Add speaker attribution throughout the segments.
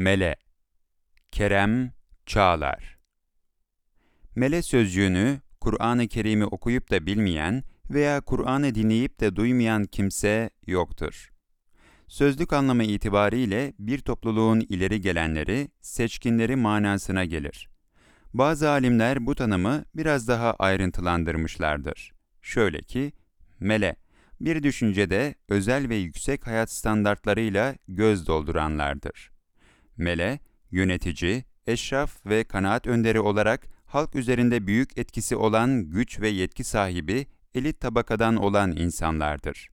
Speaker 1: Mele Kerem Çağlar Mele sözcüğünü Kur'an-ı Kerim'i okuyup da bilmeyen veya Kur'an'ı dinleyip de duymayan kimse yoktur. Sözlük anlamı itibariyle bir topluluğun ileri gelenleri, seçkinleri manasına gelir. Bazı alimler bu tanımı biraz daha ayrıntılandırmışlardır. Şöyle ki, mele, bir düşüncede özel ve yüksek hayat standartlarıyla göz dolduranlardır. Mele, yönetici, eşraf ve kanaat önderi olarak halk üzerinde büyük etkisi olan güç ve yetki sahibi elit tabakadan olan insanlardır.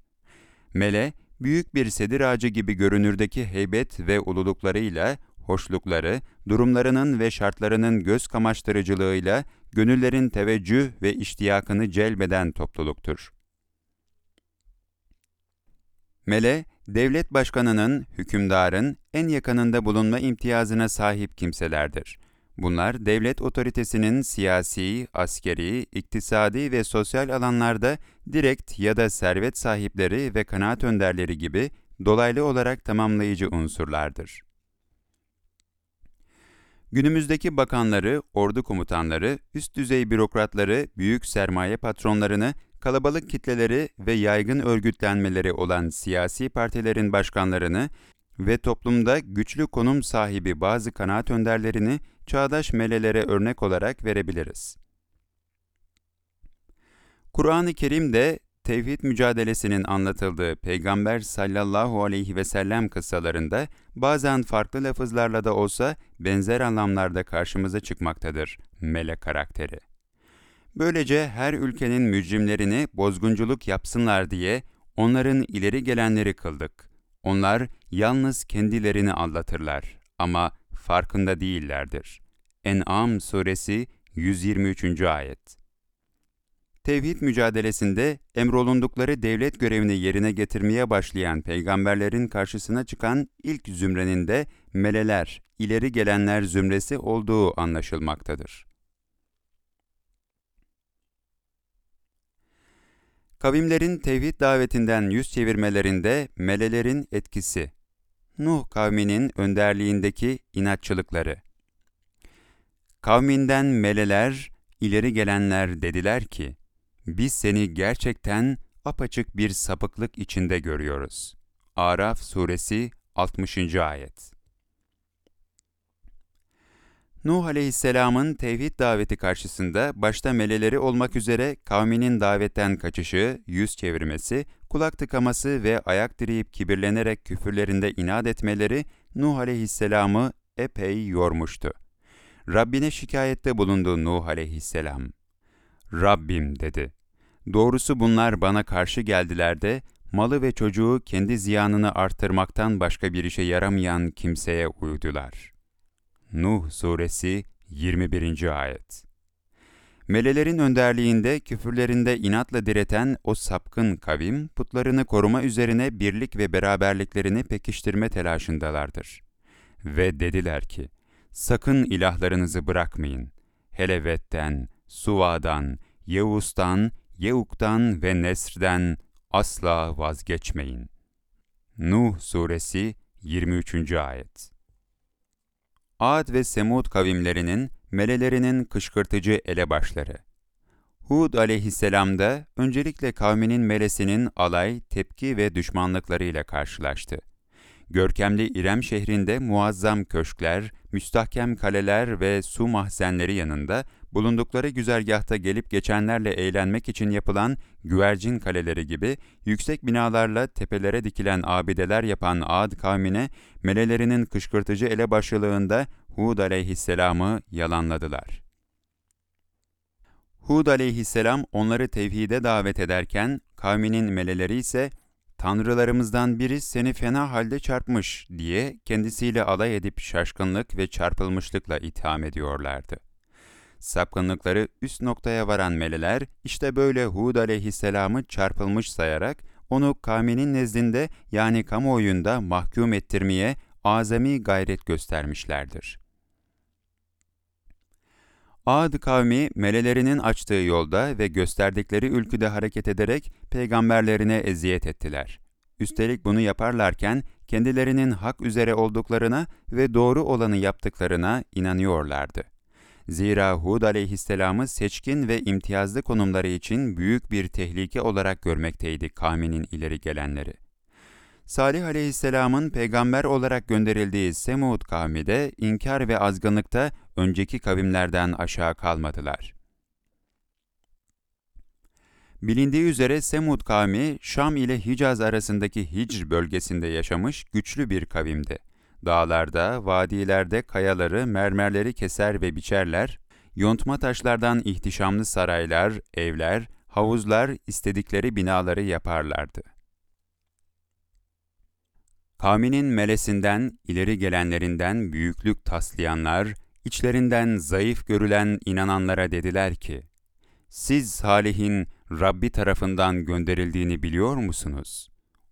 Speaker 1: Mele, büyük bir sedir ağacı gibi görünürdeki heybet ve ululuklarıyla, hoşlukları, durumlarının ve şartlarının göz kamaştırıcılığıyla gönüllerin teveccüh ve iştiyakını celbeden topluluktur. Mele, devlet başkanının, hükümdarın en yakınında bulunma imtiyazına sahip kimselerdir. Bunlar devlet otoritesinin siyasi, askeri, iktisadi ve sosyal alanlarda direkt ya da servet sahipleri ve kanaat önderleri gibi dolaylı olarak tamamlayıcı unsurlardır. Günümüzdeki bakanları, ordu komutanları, üst düzey bürokratları, büyük sermaye patronlarını, kalabalık kitleleri ve yaygın örgütlenmeleri olan siyasi partilerin başkanlarını ve toplumda güçlü konum sahibi bazı kanaat önderlerini çağdaş melelere örnek olarak verebiliriz. Kur'an-ı Kerim'de tevhid mücadelesinin anlatıldığı Peygamber sallallahu aleyhi ve sellem kıssalarında bazen farklı lafızlarla da olsa benzer anlamlarda karşımıza çıkmaktadır melek karakteri. Böylece her ülkenin mücrimlerini bozgunculuk yapsınlar diye onların ileri gelenleri kıldık. Onlar yalnız kendilerini anlatırlar ama farkında değillerdir. En'am suresi 123. ayet Tevhid mücadelesinde emrolundukları devlet görevini yerine getirmeye başlayan peygamberlerin karşısına çıkan ilk zümrenin de meleler, ileri gelenler zümresi olduğu anlaşılmaktadır. Kavimlerin tevhid davetinden yüz çevirmelerinde melelerin etkisi, Nuh kavminin önderliğindeki inatçılıkları. Kavminden meleler, ileri gelenler dediler ki, biz seni gerçekten apaçık bir sapıklık içinde görüyoruz. Araf suresi 60. ayet Nuh aleyhisselamın tevhid daveti karşısında başta meleleri olmak üzere kavminin davetten kaçışı, yüz çevirmesi, kulak tıkaması ve ayak direyip kibirlenerek küfürlerinde inat etmeleri Nuh aleyhisselamı epey yormuştu. Rabbine şikayette bulundu Nuh aleyhisselam. Rabbim dedi. Doğrusu bunlar bana karşı geldiler de malı ve çocuğu kendi ziyanını arttırmaktan başka bir işe yaramayan kimseye uydular. Nuh Suresi 21. Ayet Melelerin önderliğinde küfürlerinde inatla direten o sapkın kavim, putlarını koruma üzerine birlik ve beraberliklerini pekiştirme telaşındalardır. Ve dediler ki, sakın ilahlarınızı bırakmayın. Helevet'ten, Suva'dan, Yevus'tan, Yeuk'tan ve Nesr'den asla vazgeçmeyin. Nuh Suresi 23. Ayet Ad ve Semud kavimlerinin, melelerinin kışkırtıcı elebaşları. Hud aleyhisselam da öncelikle kavminin melesinin alay, tepki ve düşmanlıklarıyla karşılaştı. Görkemli İrem şehrinde muazzam köşkler, müstahkem kaleler ve su mahzenleri yanında bulundukları güzergahta gelip geçenlerle eğlenmek için yapılan güvercin kaleleri gibi yüksek binalarla tepelere dikilen abideler yapan Ad kavmine melelerinin kışkırtıcı elebaşılığında Hud aleyhisselamı yalanladılar. Hud aleyhisselam onları tevhide davet ederken kavminin meleleri ise Tanrılarımızdan biri seni fena halde çarpmış diye kendisiyle alay edip şaşkınlık ve çarpılmışlıkla itham ediyorlardı. Sapkınlıkları üst noktaya varan meleler işte böyle Hud aleyhisselamı çarpılmış sayarak onu kavminin nezdinde yani kamuoyunda mahkum ettirmeye azami gayret göstermişlerdir. Ad kavmi melelerinin açtığı yolda ve gösterdikleri ülküde hareket ederek peygamberlerine eziyet ettiler. Üstelik bunu yaparlarken kendilerinin hak üzere olduklarına ve doğru olanı yaptıklarına inanıyorlardı. Zira Hud aleyhisselamı seçkin ve imtiyazlı konumları için büyük bir tehlike olarak görmekteydi kavminin ileri gelenleri. Salih aleyhisselamın peygamber olarak gönderildiği Semud kavmi de inkar ve azgınlıkta önceki kavimlerden aşağı kalmadılar. Bilindiği üzere Semud kavmi Şam ile Hicaz arasındaki Hicr bölgesinde yaşamış güçlü bir kavimdi. Dağlarda, vadilerde kayaları, mermerleri keser ve biçerler, yontma taşlardan ihtişamlı saraylar, evler, havuzlar, istedikleri binaları yaparlardı. Kavminin melesinden, ileri gelenlerinden büyüklük taslayanlar, içlerinden zayıf görülen inananlara dediler ki, siz Salih'in Rabbi tarafından gönderildiğini biliyor musunuz?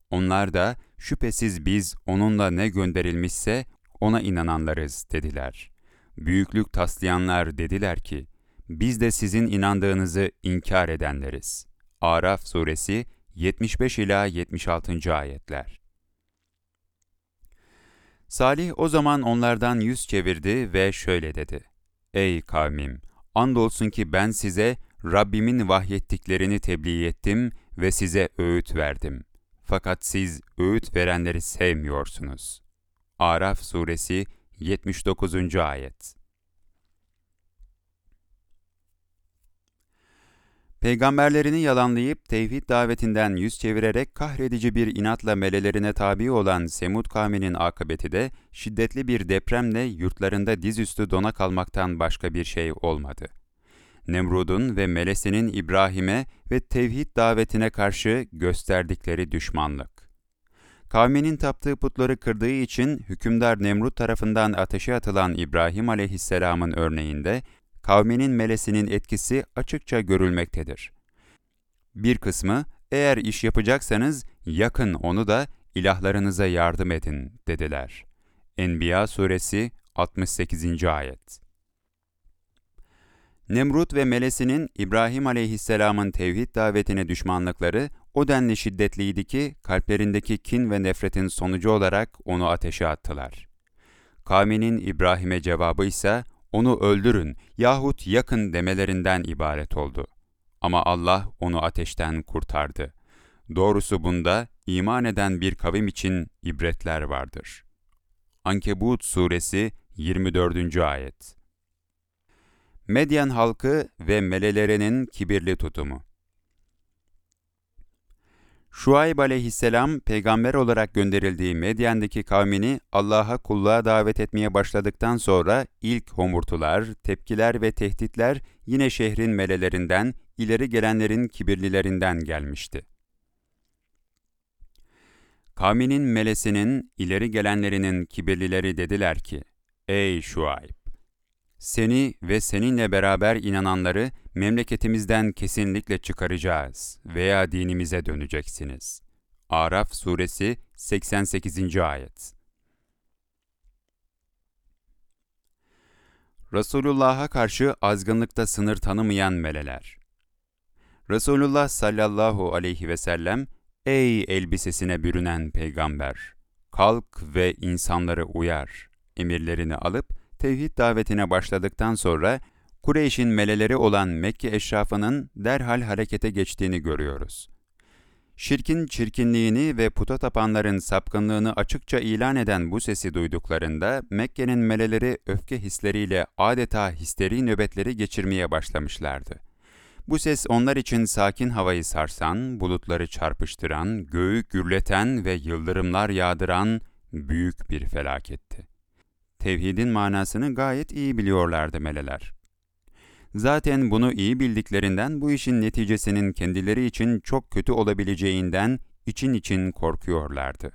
Speaker 1: Onlar da şüphesiz biz onunla ne gönderilmişse ona inananlarız dediler. Büyüklük taslayanlar dediler ki, biz de sizin inandığınızı inkar edenleriz. Araf suresi 75 ila 76. ayetler. Salih o zaman onlardan yüz çevirdi ve şöyle dedi. Ey kavmim! Andolsun ki ben size Rabbimin vahyettiklerini tebliğ ettim ve size öğüt verdim. Fakat siz öğüt verenleri sevmiyorsunuz. Araf suresi 79. ayet Peygamberlerini yalanlayıp tevhid davetinden yüz çevirerek kahredici bir inatla melelerine tabi olan Semud kavminin akıbeti de şiddetli bir depremle yurtlarında dizüstü dona kalmaktan başka bir şey olmadı. Nemrud'un ve melesinin İbrahim'e ve tevhid davetine karşı gösterdikleri düşmanlık. Kavminin taptığı putları kırdığı için hükümdar Nemrut tarafından ateşe atılan İbrahim aleyhisselamın örneğinde kavminin melesinin etkisi açıkça görülmektedir. Bir kısmı, eğer iş yapacaksanız yakın onu da ilahlarınıza yardım edin dediler. Enbiya suresi 68. ayet Nemrut ve melesinin İbrahim aleyhisselamın tevhid davetine düşmanlıkları o denli şiddetliydi ki kalplerindeki kin ve nefretin sonucu olarak onu ateşe attılar. Kavminin İbrahim'e cevabı ise onu öldürün yahut yakın demelerinden ibaret oldu. Ama Allah onu ateşten kurtardı. Doğrusu bunda iman eden bir kavim için ibretler vardır. Ankebut Suresi 24. Ayet Medyen halkı ve melelerinin kibirli tutumu Şuayb aleyhisselam peygamber olarak gönderildiği Medyen'deki kavmini Allah'a kulluğa davet etmeye başladıktan sonra ilk homurtular, tepkiler ve tehditler yine şehrin melelerinden, ileri gelenlerin kibirlilerinden gelmişti. Kavminin melesinin, ileri gelenlerinin kibirlileri dediler ki, Ey Şuayb! Seni ve seninle beraber inananları memleketimizden kesinlikle çıkaracağız veya dinimize döneceksiniz. Araf suresi 88. ayet Resulullah'a karşı azgınlıkta sınır tanımayan meleler. Resulullah sallallahu aleyhi ve sellem, Ey elbisesine bürünen peygamber! Kalk ve insanları uyar, emirlerini alıp, tevhid davetine başladıktan sonra Kureyş'in meleleri olan Mekke eşrafının derhal harekete geçtiğini görüyoruz. Şirkin çirkinliğini ve puta tapanların sapkınlığını açıkça ilan eden bu sesi duyduklarında Mekke'nin meleleri öfke hisleriyle adeta histeri nöbetleri geçirmeye başlamışlardı. Bu ses onlar için sakin havayı sarsan, bulutları çarpıştıran, göğü gürleten ve yıldırımlar yağdıran büyük bir felaketti tevhidin manasını gayet iyi biliyorlardı meleler. Zaten bunu iyi bildiklerinden bu işin neticesinin kendileri için çok kötü olabileceğinden için için korkuyorlardı.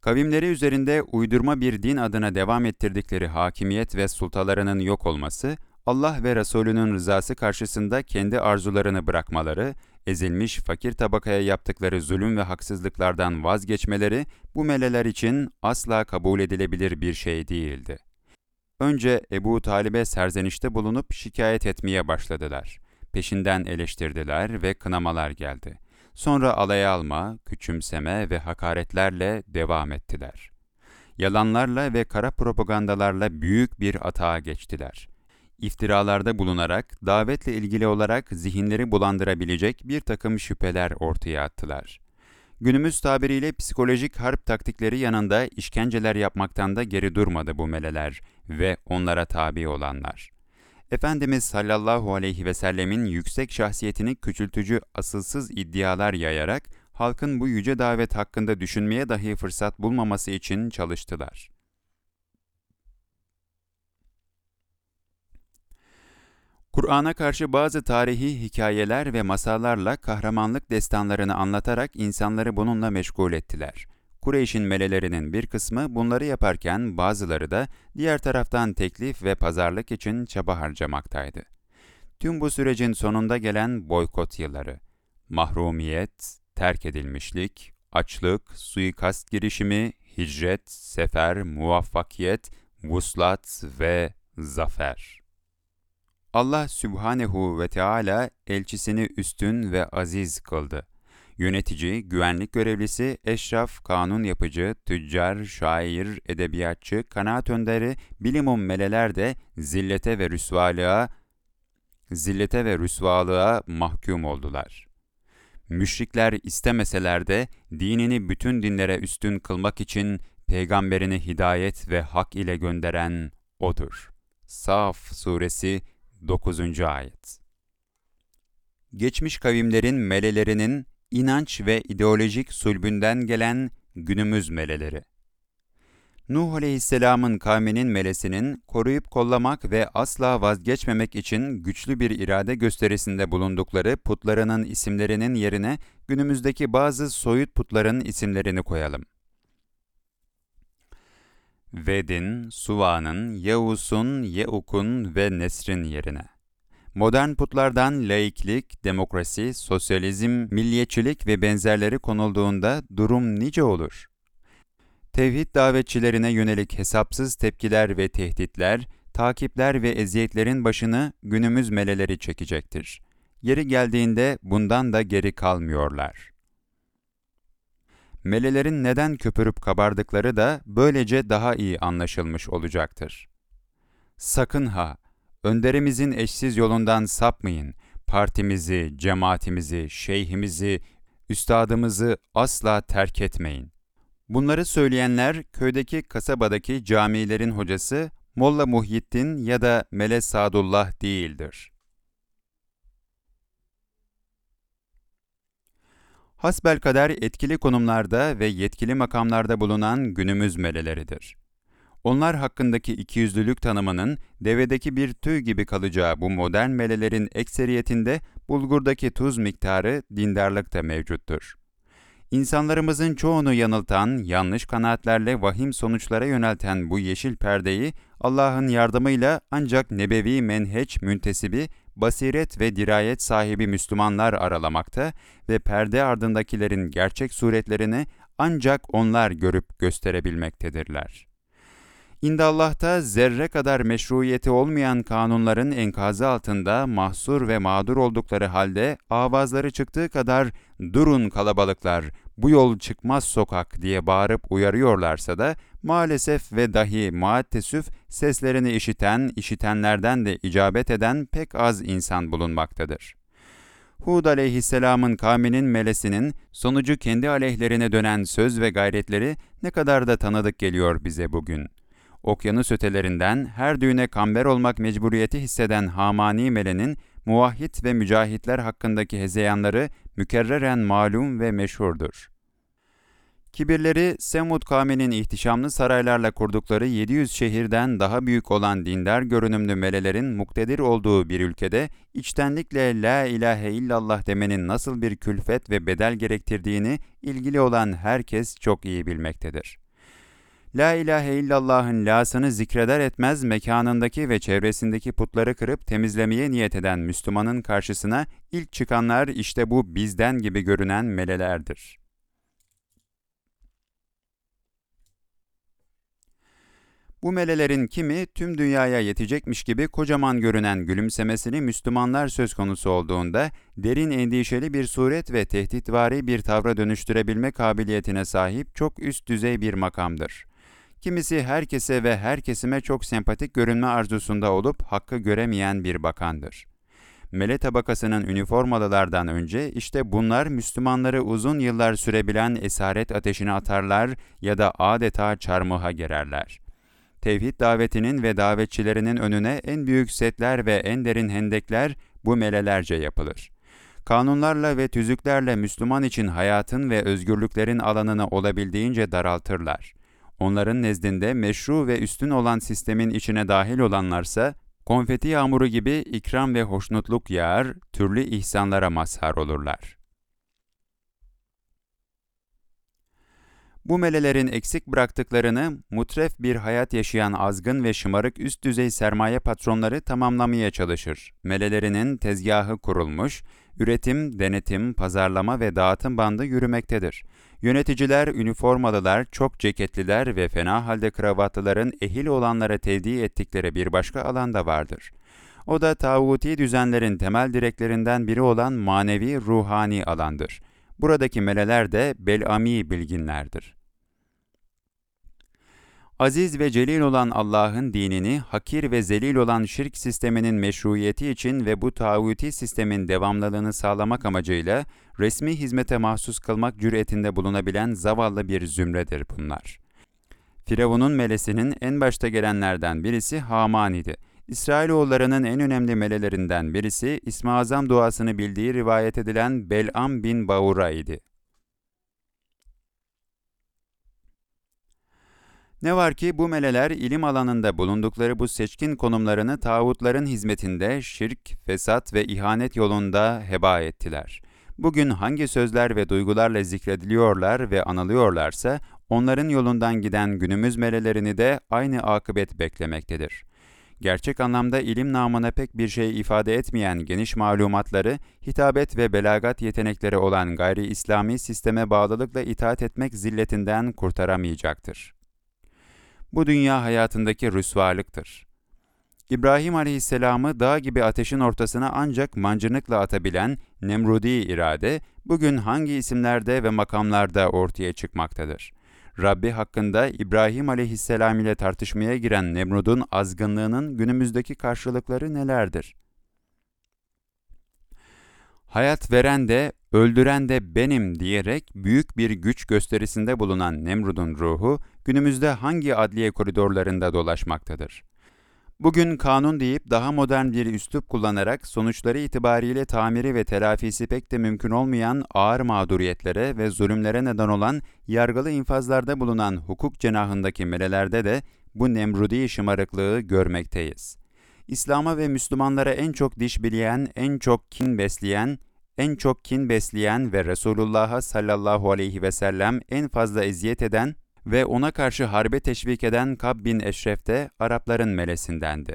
Speaker 1: Kavimleri üzerinde uydurma bir din adına devam ettirdikleri hakimiyet ve sultalarının yok olması, Allah ve Resulünün rızası karşısında kendi arzularını bırakmaları ezilmiş fakir tabakaya yaptıkları zulüm ve haksızlıklardan vazgeçmeleri bu meleler için asla kabul edilebilir bir şey değildi. Önce Ebu Talib'e serzenişte bulunup şikayet etmeye başladılar. peşinden eleştirdiler ve kınamalar geldi. Sonra alaya alma, küçümseme ve hakaretlerle devam ettiler. Yalanlarla ve kara propagandalarla büyük bir atağa geçtiler. İftiralarda bulunarak, davetle ilgili olarak zihinleri bulandırabilecek bir takım şüpheler ortaya attılar. Günümüz tabiriyle psikolojik harp taktikleri yanında işkenceler yapmaktan da geri durmadı bu meleler ve onlara tabi olanlar. Efendimiz sallallahu aleyhi ve sellemin yüksek şahsiyetini küçültücü asılsız iddialar yayarak halkın bu yüce davet hakkında düşünmeye dahi fırsat bulmaması için çalıştılar. Kur'an'a karşı bazı tarihi hikayeler ve masallarla kahramanlık destanlarını anlatarak insanları bununla meşgul ettiler. Kureyş'in melelerinin bir kısmı bunları yaparken bazıları da diğer taraftan teklif ve pazarlık için çaba harcamaktaydı. Tüm bu sürecin sonunda gelen boykot yılları, mahrumiyet, terk edilmişlik, açlık, suikast girişimi, hicret, sefer, muvaffakiyet, vuslat ve zafer. Allah Sübhanehu ve Teala elçisini üstün ve aziz kıldı. Yönetici, güvenlik görevlisi, eşraf, kanun yapıcı, tüccar, şair, edebiyatçı, kanaat önderi, bilimum meleler de zillete ve rüsvalığa, zillete ve rüsvalığa mahkum oldular. Müşrikler istemeseler de dinini bütün dinlere üstün kılmak için peygamberini hidayet ve hak ile gönderen O'dur. Saf suresi 9. ayet. Geçmiş kavimlerin melelerinin inanç ve ideolojik sulbünden gelen günümüz meleleri. Nuh Aleyhisselam'ın kavminin melesinin koruyup kollamak ve asla vazgeçmemek için güçlü bir irade gösterisinde bulundukları putlarının isimlerinin yerine günümüzdeki bazı soyut putların isimlerini koyalım. Vedin, Suva'nın, Yevus'un, Yeuk'un ve Nesrin yerine. Modern putlardan laiklik, demokrasi, sosyalizm, milliyetçilik ve benzerleri konulduğunda durum nice olur? Tevhid davetçilerine yönelik hesapsız tepkiler ve tehditler, takipler ve eziyetlerin başını günümüz meleleri çekecektir. Yeri geldiğinde bundan da geri kalmıyorlar. Melelerin neden köpürüp kabardıkları da böylece daha iyi anlaşılmış olacaktır. Sakın ha! Önderimizin eşsiz yolundan sapmayın. Partimizi, cemaatimizi, şeyhimizi, üstadımızı asla terk etmeyin. Bunları söyleyenler köydeki kasabadaki camilerin hocası Molla Muhyiddin ya da Mele Sadullah değildir. Hasbelkader etkili konumlarda ve yetkili makamlarda bulunan günümüz meleleridir. Onlar hakkındaki ikiyüzlülük tanımının devedeki bir tüy gibi kalacağı bu modern melelerin ekseriyetinde bulgurdaki tuz miktarı dindarlıkta mevcuttur. İnsanlarımızın çoğunu yanıltan, yanlış kanaatlerle vahim sonuçlara yönelten bu yeşil perdeyi Allah'ın yardımıyla ancak nebevi menheç müntesibi, basiret ve dirayet sahibi Müslümanlar aralamakta ve perde ardındakilerin gerçek suretlerini ancak onlar görüp gösterebilmektedirler. İndallah'ta zerre kadar meşruiyeti olmayan kanunların enkazı altında mahsur ve mağdur oldukları halde avazları çıktığı kadar durun kalabalıklar, bu yol çıkmaz sokak diye bağırıp uyarıyorlarsa da maalesef ve dahi muattesüf seslerini işiten, işitenlerden de icabet eden pek az insan bulunmaktadır. Hud aleyhisselamın kavminin melesinin sonucu kendi aleyhlerine dönen söz ve gayretleri ne kadar da tanıdık geliyor bize bugün.'' okyanus ötelerinden her düğüne kamber olmak mecburiyeti hisseden Hamani Mele'nin muvahhid ve mücahitler hakkındaki hezeyanları mükerreren malum ve meşhurdur. Kibirleri Semud kavminin ihtişamlı saraylarla kurdukları 700 şehirden daha büyük olan dindar görünümlü melelerin muktedir olduğu bir ülkede içtenlikle La ilahe illallah demenin nasıl bir külfet ve bedel gerektirdiğini ilgili olan herkes çok iyi bilmektedir. La ilahe illallah'ın lasını zikreder etmez mekanındaki ve çevresindeki putları kırıp temizlemeye niyet eden Müslümanın karşısına ilk çıkanlar işte bu bizden gibi görünen melelerdir. Bu melelerin kimi tüm dünyaya yetecekmiş gibi kocaman görünen gülümsemesini Müslümanlar söz konusu olduğunda derin endişeli bir suret ve tehditvari bir tavra dönüştürebilme kabiliyetine sahip çok üst düzey bir makamdır. Kimisi herkese ve her kesime çok sempatik görünme arzusunda olup hakkı göremeyen bir bakandır. Mele tabakasının üniformalılardan önce işte bunlar Müslümanları uzun yıllar sürebilen esaret ateşine atarlar ya da adeta çarmıha gererler. Tevhid davetinin ve davetçilerinin önüne en büyük setler ve en derin hendekler bu melelerce yapılır. Kanunlarla ve tüzüklerle Müslüman için hayatın ve özgürlüklerin alanını olabildiğince daraltırlar. Onların nezdinde meşru ve üstün olan sistemin içine dahil olanlarsa, konfeti yağmuru gibi ikram ve hoşnutluk yağar, türlü ihsanlara mazhar olurlar. Bu melelerin eksik bıraktıklarını mutref bir hayat yaşayan azgın ve şımarık üst düzey sermaye patronları tamamlamaya çalışır. Melelerinin tezgahı kurulmuş, üretim, denetim, pazarlama ve dağıtım bandı yürümektedir. Yöneticiler, üniformalılar, çok ceketliler ve fena halde kravatlıların ehil olanlara tevdi ettikleri bir başka alanda vardır. O da tağuti düzenlerin temel direklerinden biri olan manevi ruhani alandır. Buradaki meleler de belami bilginlerdir. Aziz ve celil olan Allah'ın dinini, hakir ve zelil olan şirk sisteminin meşruiyeti için ve bu tağuti sistemin devamlılığını sağlamak amacıyla resmi hizmete mahsus kılmak cüretinde bulunabilen zavallı bir zümredir bunlar. Firavun'un melesinin en başta gelenlerden birisi Haman idi. İsrailoğullarının en önemli melelerinden birisi İsmi Azam duasını bildiği rivayet edilen Bel'am bin Baura idi. Ne var ki bu meleler ilim alanında bulundukları bu seçkin konumlarını tağutların hizmetinde şirk, fesat ve ihanet yolunda heba ettiler. Bugün hangi sözler ve duygularla zikrediliyorlar ve anılıyorlarsa, onların yolundan giden günümüz melelerini de aynı akıbet beklemektedir. Gerçek anlamda ilim namına pek bir şey ifade etmeyen geniş malumatları, hitabet ve belagat yetenekleri olan gayri İslami sisteme bağlılıkla itaat etmek zilletinden kurtaramayacaktır bu dünya hayatındaki rüsvarlıktır. İbrahim aleyhisselamı dağ gibi ateşin ortasına ancak mancınıkla atabilen Nemrudi irade, bugün hangi isimlerde ve makamlarda ortaya çıkmaktadır? Rabbi hakkında İbrahim aleyhisselam ile tartışmaya giren Nemrud'un azgınlığının günümüzdeki karşılıkları nelerdir? Hayat veren de, öldüren de benim diyerek büyük bir güç gösterisinde bulunan Nemrud'un ruhu, günümüzde hangi adliye koridorlarında dolaşmaktadır? Bugün kanun deyip daha modern bir üslup kullanarak sonuçları itibariyle tamiri ve telafisi pek de mümkün olmayan ağır mağduriyetlere ve zulümlere neden olan yargılı infazlarda bulunan hukuk cenahındaki melelerde de bu Nemrudi şımarıklığı görmekteyiz. İslam'a ve Müslümanlara en çok diş bileyen, en çok kin besleyen, en çok kin besleyen ve Resulullah'a sallallahu aleyhi ve sellem en fazla eziyet eden ve ona karşı harbe teşvik eden Kab bin Eşref de Arapların melesindendi.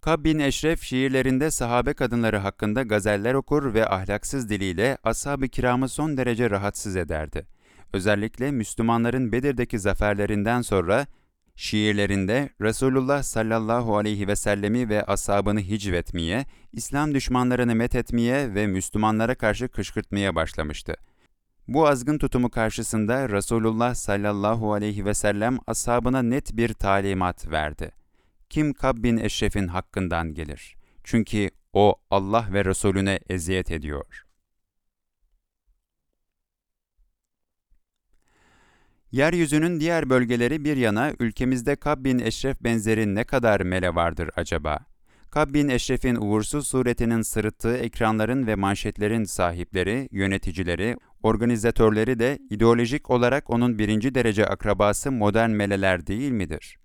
Speaker 1: Kab bin Eşref şiirlerinde sahabe kadınları hakkında gazeller okur ve ahlaksız diliyle ashab-ı kiramı son derece rahatsız ederdi. Özellikle Müslümanların Bedir'deki zaferlerinden sonra Şiirlerinde Resulullah sallallahu aleyhi ve sellemi ve ashabını hicvetmeye, İslam düşmanlarını methetmeye ve Müslümanlara karşı kışkırtmaya başlamıştı. Bu azgın tutumu karşısında Resulullah sallallahu aleyhi ve sellem ashabına net bir talimat verdi. Kim Kab bin Eşref'in hakkından gelir. Çünkü o Allah ve Resulüne eziyet ediyor. Yeryüzünün diğer bölgeleri bir yana ülkemizde Kabbin Eşref benzeri ne kadar mele vardır acaba? Kabbin Eşref'in uğursuz suretinin sırıttığı ekranların ve manşetlerin sahipleri, yöneticileri, organizatörleri de ideolojik olarak onun birinci derece akrabası modern meleler değil midir?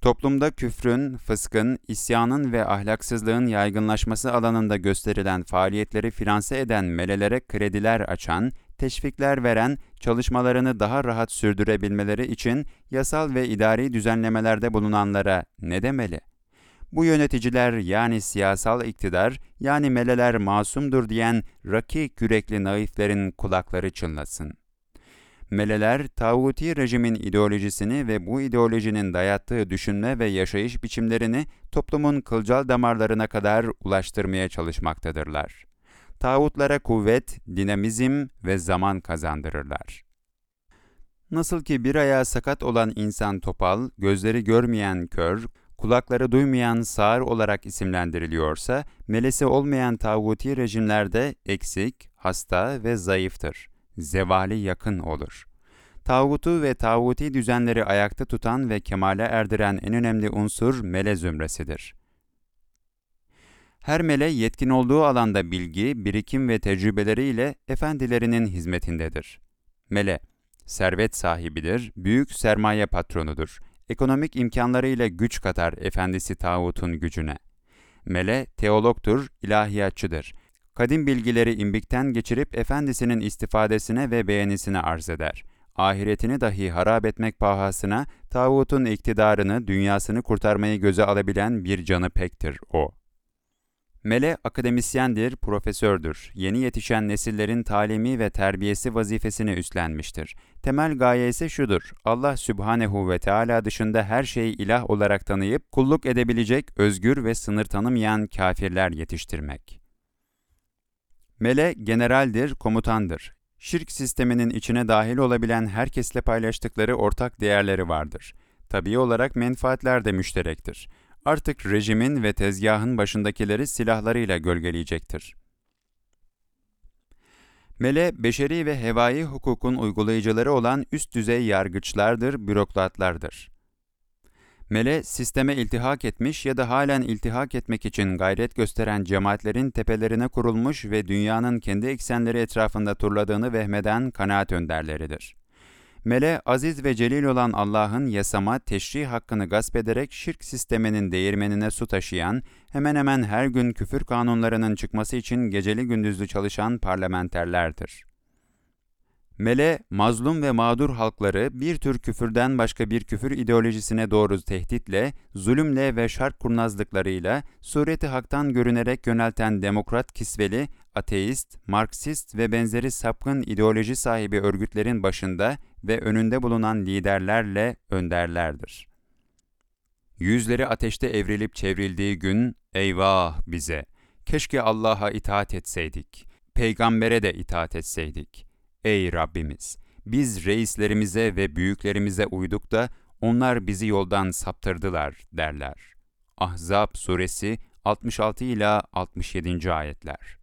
Speaker 1: Toplumda küfrün, fıskın, isyanın ve ahlaksızlığın yaygınlaşması alanında gösterilen faaliyetleri finanse eden melelere krediler açan, teşvikler veren, çalışmalarını daha rahat sürdürebilmeleri için yasal ve idari düzenlemelerde bulunanlara ne demeli? Bu yöneticiler yani siyasal iktidar yani meleler masumdur diyen raki kürekli naiflerin kulakları çınlasın. Meleler, tağuti rejimin ideolojisini ve bu ideolojinin dayattığı düşünme ve yaşayış biçimlerini toplumun kılcal damarlarına kadar ulaştırmaya çalışmaktadırlar. Tağutlara kuvvet, dinamizm ve zaman kazandırırlar. Nasıl ki bir ayağı sakat olan insan topal, gözleri görmeyen kör, kulakları duymayan sağır olarak isimlendiriliyorsa, melesi olmayan tağuti rejimlerde eksik, hasta ve zayıftır. Zevali yakın olur. Tağutu ve tağuti düzenleri ayakta tutan ve kemale erdiren en önemli unsur mele zümresidir. Her mele yetkin olduğu alanda bilgi, birikim ve tecrübeleriyle efendilerinin hizmetindedir. Mele, servet sahibidir, büyük sermaye patronudur. Ekonomik imkanlarıyla güç katar efendisi tağutun gücüne. Mele, teologtur, ilahiyatçıdır. Kadim bilgileri imbikten geçirip efendisinin istifadesine ve beğenisine arz eder. Ahiretini dahi harap etmek pahasına tağutun iktidarını, dünyasını kurtarmayı göze alabilen bir canı pektir o. Mele akademisyendir, profesördür. Yeni yetişen nesillerin talimi ve terbiyesi vazifesini üstlenmiştir. Temel gaye ise şudur. Allah Sübhanehu ve Teala dışında her şeyi ilah olarak tanıyıp kulluk edebilecek özgür ve sınır tanımayan kafirler yetiştirmek. Mele generaldir, komutandır. Şirk sisteminin içine dahil olabilen herkesle paylaştıkları ortak değerleri vardır. Tabii olarak menfaatler de müşterektir artık rejimin ve tezgahın başındakileri silahlarıyla gölgeleyecektir. Mele, beşeri ve hevai hukukun uygulayıcıları olan üst düzey yargıçlardır, bürokratlardır. Mele, sisteme iltihak etmiş ya da halen iltihak etmek için gayret gösteren cemaatlerin tepelerine kurulmuş ve dünyanın kendi eksenleri etrafında turladığını vehmeden kanaat önderleridir. Mele, aziz ve celil olan Allah'ın yasama, teşrih hakkını gasp ederek şirk sisteminin değirmenine su taşıyan, hemen hemen her gün küfür kanunlarının çıkması için geceli gündüzlü çalışan parlamenterlerdir. Mele, mazlum ve mağdur halkları bir tür küfürden başka bir küfür ideolojisine doğru tehditle, zulümle ve şark kurnazlıklarıyla sureti haktan görünerek yönelten demokrat kisveli, ateist, marksist ve benzeri sapkın ideoloji sahibi örgütlerin başında ve önünde bulunan liderlerle önderlerdir. Yüzleri ateşte evrilip çevrildiği gün, eyvah bize, keşke Allah'a itaat etseydik, peygambere de itaat etseydik. Ey Rabbimiz! Biz reislerimize ve büyüklerimize uyduk da onlar bizi yoldan saptırdılar derler. Ahzab suresi 66 ila 67. ayetler.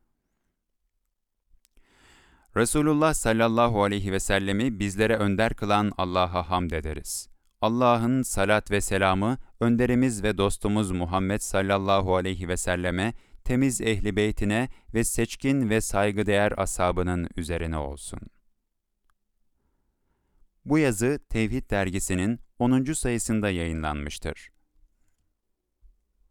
Speaker 1: Resulullah sallallahu aleyhi ve sellemi bizlere önder kılan Allah'a hamd ederiz. Allah'ın salat ve selamı önderimiz ve dostumuz Muhammed sallallahu aleyhi ve selleme, temiz ehli beytine ve seçkin ve saygıdeğer ashabının üzerine olsun. Bu yazı Tevhid dergisinin 10. sayısında yayınlanmıştır.